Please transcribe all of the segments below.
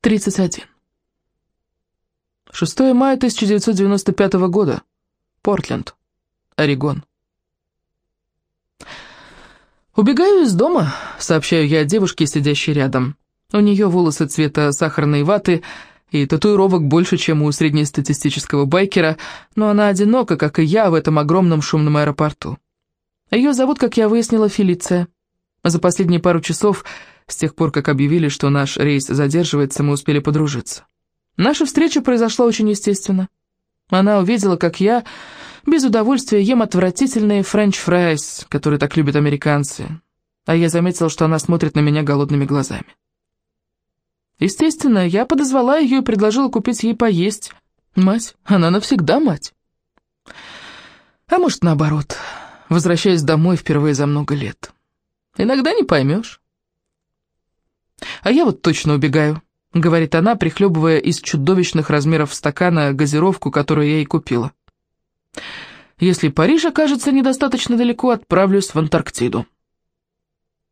31. 6 мая 1995 года. Портленд, Орегон. «Убегаю из дома», — сообщаю я девушке, сидящей рядом. У нее волосы цвета сахарной ваты и татуировок больше, чем у среднестатистического байкера, но она одинока, как и я, в этом огромном шумном аэропорту. Ее зовут, как я выяснила, Фелиция. За последние пару часов, с тех пор, как объявили, что наш рейс задерживается, мы успели подружиться. Наша встреча произошла очень естественно. Она увидела, как я без удовольствия ем отвратительные french fries, которые так любят американцы, а я заметила, что она смотрит на меня голодными глазами. Естественно, я подозвала ее и предложила купить ей поесть. Мать, она навсегда мать. А может, наоборот, возвращаясь домой впервые за много лет. Иногда не поймешь. А я вот точно убегаю. — говорит она, прихлебывая из чудовищных размеров стакана газировку, которую я ей купила. «Если Париж окажется недостаточно далеко, отправлюсь в Антарктиду».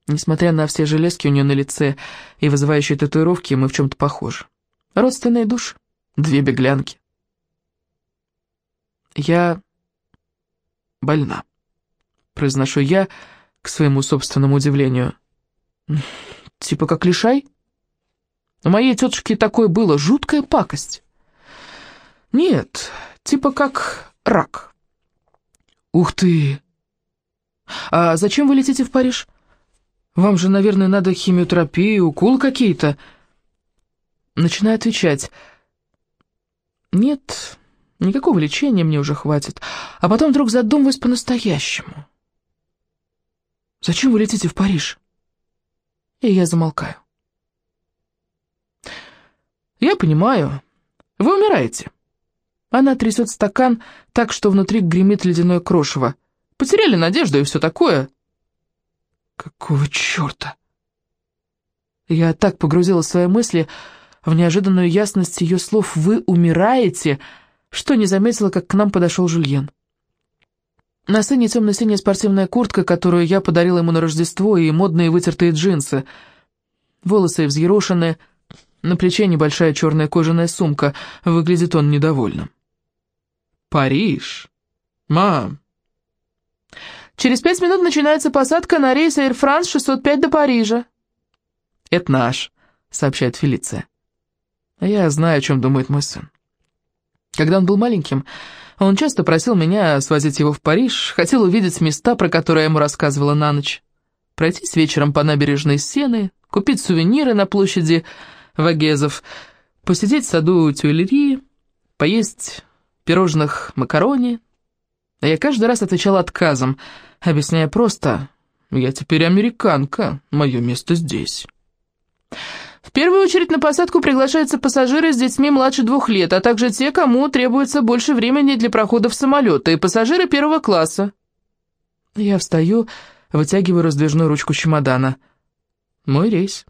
Несмотря на все железки у нее на лице и вызывающие татуировки, мы в чем-то похожи. Родственные души, две беглянки. «Я больна», — произношу я к своему собственному удивлению. «Типа как лишай?» У моей тетушки такое было, жуткая пакость. Нет, типа как рак. Ух ты! А зачем вы летите в Париж? Вам же, наверное, надо химиотерапию, уколы какие-то. Начинаю отвечать. Нет, никакого лечения мне уже хватит. А потом вдруг задумываюсь по-настоящему. Зачем вы летите в Париж? И я замолкаю. «Я понимаю. Вы умираете». Она трясет стакан так, что внутри гремит ледяное крошево. «Потеряли надежду и все такое». «Какого черта?» Я так погрузила свои мысли в неожиданную ясность ее слов «Вы умираете», что не заметила, как к нам подошел Жульен. На сцене темно-синяя спортивная куртка, которую я подарила ему на Рождество, и модные вытертые джинсы. Волосы взъерошенные, на плече небольшая черная кожаная сумка. Выглядит он недовольным. «Париж? Мам!» «Через пять минут начинается посадка на рейс Air France 605 до Парижа». «Это наш», — сообщает Фелиция. Я знаю, о чем думает мой сын. Когда он был маленьким, он часто просил меня свозить его в Париж, хотел увидеть места, про которые я ему рассказывала на ночь, пройтись вечером по набережной Сены, купить сувениры на площади Вагезов, посидеть в саду Тюильри, поесть пирожных макарони. А я каждый раз отвечал отказом, объясняя просто «Я теперь американка, мое место здесь». В первую очередь на посадку приглашаются пассажиры с детьми младше двух лет, а также те, кому требуется больше времени для прохода в самолета, и пассажиры первого класса. Я встаю, вытягиваю раздвижную ручку чемодана. Мой рейс.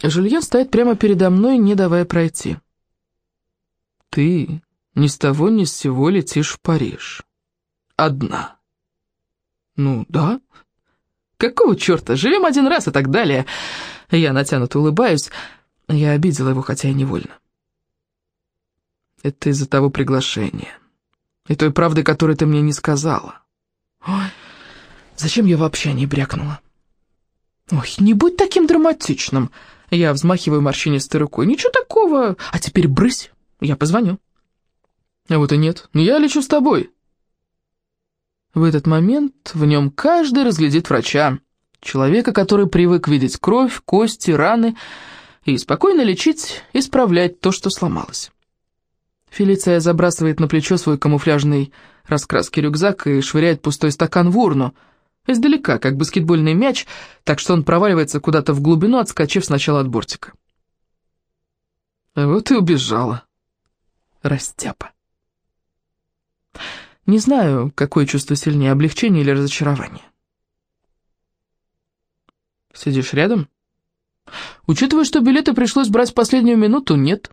Жульен стоит прямо передо мной, не давая пройти. «Ты ни с того ни с сего летишь в Париж. Одна». «Ну, да. Какого черта? Живем один раз и так далее». Я натянуто улыбаюсь. Я обидела его, хотя и невольно. Это из-за того приглашения. И той правды, которую ты мне не сказала. Ой, зачем я вообще не брякнула? Ой, не будь таким драматичным. Я взмахиваю морщинистой рукой. «Ничего такого. А теперь брысь, я позвоню». А вот и нет. Я лечу с тобой. В этот момент в нем каждый разглядит врача. Человека, который привык видеть кровь, кости, раны и спокойно лечить, исправлять то, что сломалось. Фелиция забрасывает на плечо свой камуфляжный раскраски рюкзак и швыряет пустой стакан в урну – Издалека, как баскетбольный мяч, так что он проваливается куда-то в глубину, отскочив сначала от бортика. Вот и убежала. Растяпа. Не знаю, какое чувство сильнее, облегчение или разочарование. Сидишь рядом? Учитывая, что билеты пришлось брать в последнюю минуту, нет.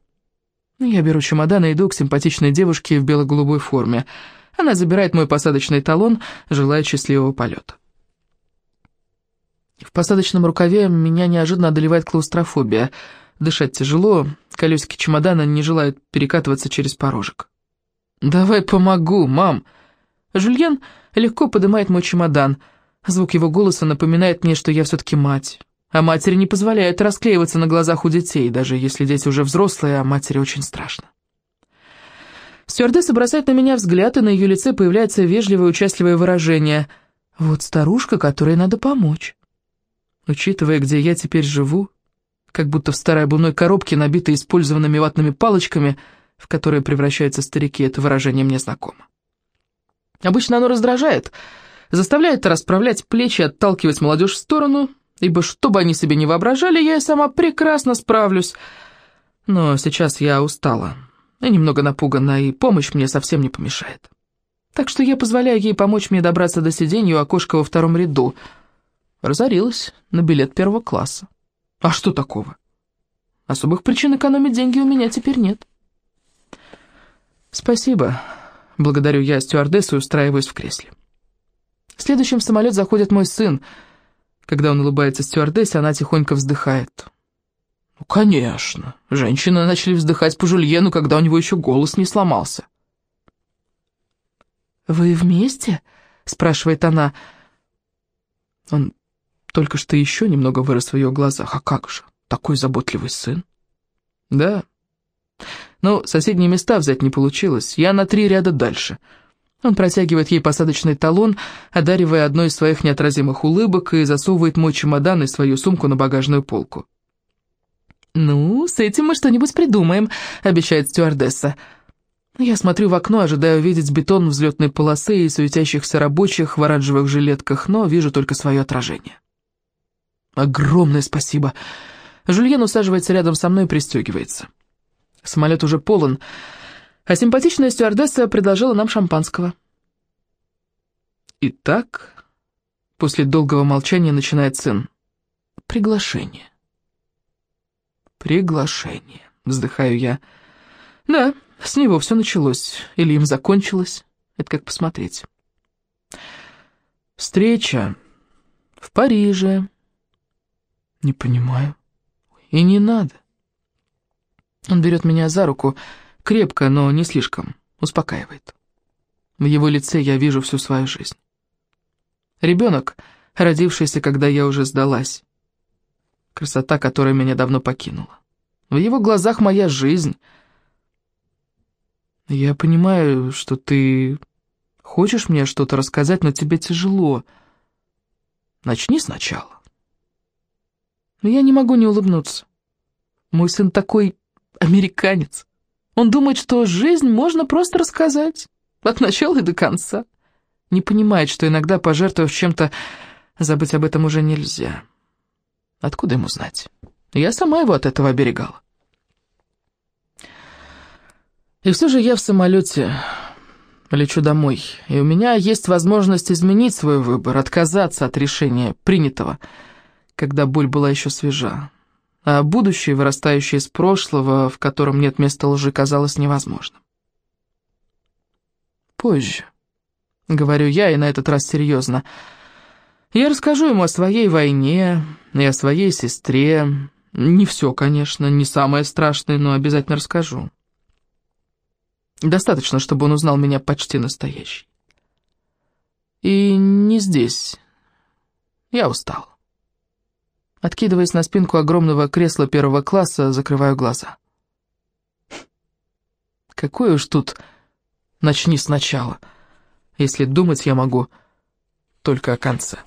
Я беру чемодан и иду к симпатичной девушке в бело-голубой форме. Она забирает мой посадочный талон, желая счастливого полета. В посадочном рукаве меня неожиданно одолевает клаустрофобия. Дышать тяжело, колесики чемодана не желают перекатываться через порожек. «Давай помогу, мам!» Жульен легко поднимает мой чемодан. Звук его голоса напоминает мне, что я все-таки мать. А матери не позволяют расклеиваться на глазах у детей, даже если дети уже взрослые, а матери очень страшно. Стюардесса бросает на меня взгляд, и на ее лице появляется вежливое участливое выражение. «Вот старушка, которой надо помочь». Учитывая, где я теперь живу, как будто в старой обувной коробке, набитой использованными ватными палочками, в которые превращаются старики, это выражение мне знакомо. Обычно оно раздражает, заставляет расправлять плечи, отталкивать молодежь в сторону, ибо что бы они себе не воображали, я и сама прекрасно справлюсь. Но сейчас я устала и немного напугана, и помощь мне совсем не помешает. Так что я позволяю ей помочь мне добраться до сиденья у окошка во втором ряду. Разорилась на билет первого класса. А что такого? Особых причин экономить деньги у меня теперь нет. Спасибо. Благодарю я стюардессу и устраиваюсь в кресле. В самолет заходит мой сын. Когда он улыбается стюардессе, она тихонько вздыхает. Ну, конечно. Женщины начали вздыхать по Жульену, когда у него еще голос не сломался. «Вы вместе?» — спрашивает она. Он только что еще немного вырос в ее глазах. А как же? Такой заботливый сын. Да. Но соседние места взять не получилось. Я на три ряда дальше. Он протягивает ей посадочный талон, одаривая одной из своих неотразимых улыбок и засовывает мой чемодан и свою сумку на багажную полку. «Ну, с этим мы что-нибудь придумаем», — обещает стюардесса. Я смотрю в окно, ожидая увидеть бетон взлетной полосы и суетящихся рабочих в оранжевых жилетках, но вижу только свое отражение. «Огромное спасибо!» Жульен усаживается рядом со мной и пристегивается. Самолет уже полон, а симпатичная стюардесса предложила нам шампанского. Итак, после долгого молчания начинает сын. Приглашение. «Приглашение», — вздыхаю я. «Да, с него все началось. Или им закончилось. Это как посмотреть». «Встреча в Париже». «Не понимаю. И не надо». Он берет меня за руку, крепко, но не слишком, успокаивает. В его лице я вижу всю свою жизнь. Ребенок, родившийся, когда я уже сдалась красота, которая меня давно покинула. В его глазах моя жизнь. Я понимаю, что ты хочешь мне что-то рассказать, но тебе тяжело. Начни сначала. Я не могу не улыбнуться. Мой сын такой американец. Он думает, что жизнь можно просто рассказать, от начала и до конца. Не понимает, что иногда, пожертвовав чем-то, забыть об этом уже нельзя. Откуда ему знать? Я сама его от этого оберегала. И все же я в самолете лечу домой, и у меня есть возможность изменить свой выбор, отказаться от решения, принятого, когда боль была еще свежа. А будущее, вырастающее из прошлого, в котором нет места лжи, казалось невозможным. Позже, говорю я, и на этот раз серьезно, — я расскажу ему о своей войне и о своей сестре. Не все, конечно, не самое страшное, но обязательно расскажу. Достаточно, чтобы он узнал меня почти настоящий. И не здесь. Я устал. Откидываясь на спинку огромного кресла первого класса, закрываю глаза. Какой уж тут «начни сначала», если думать я могу только о конце.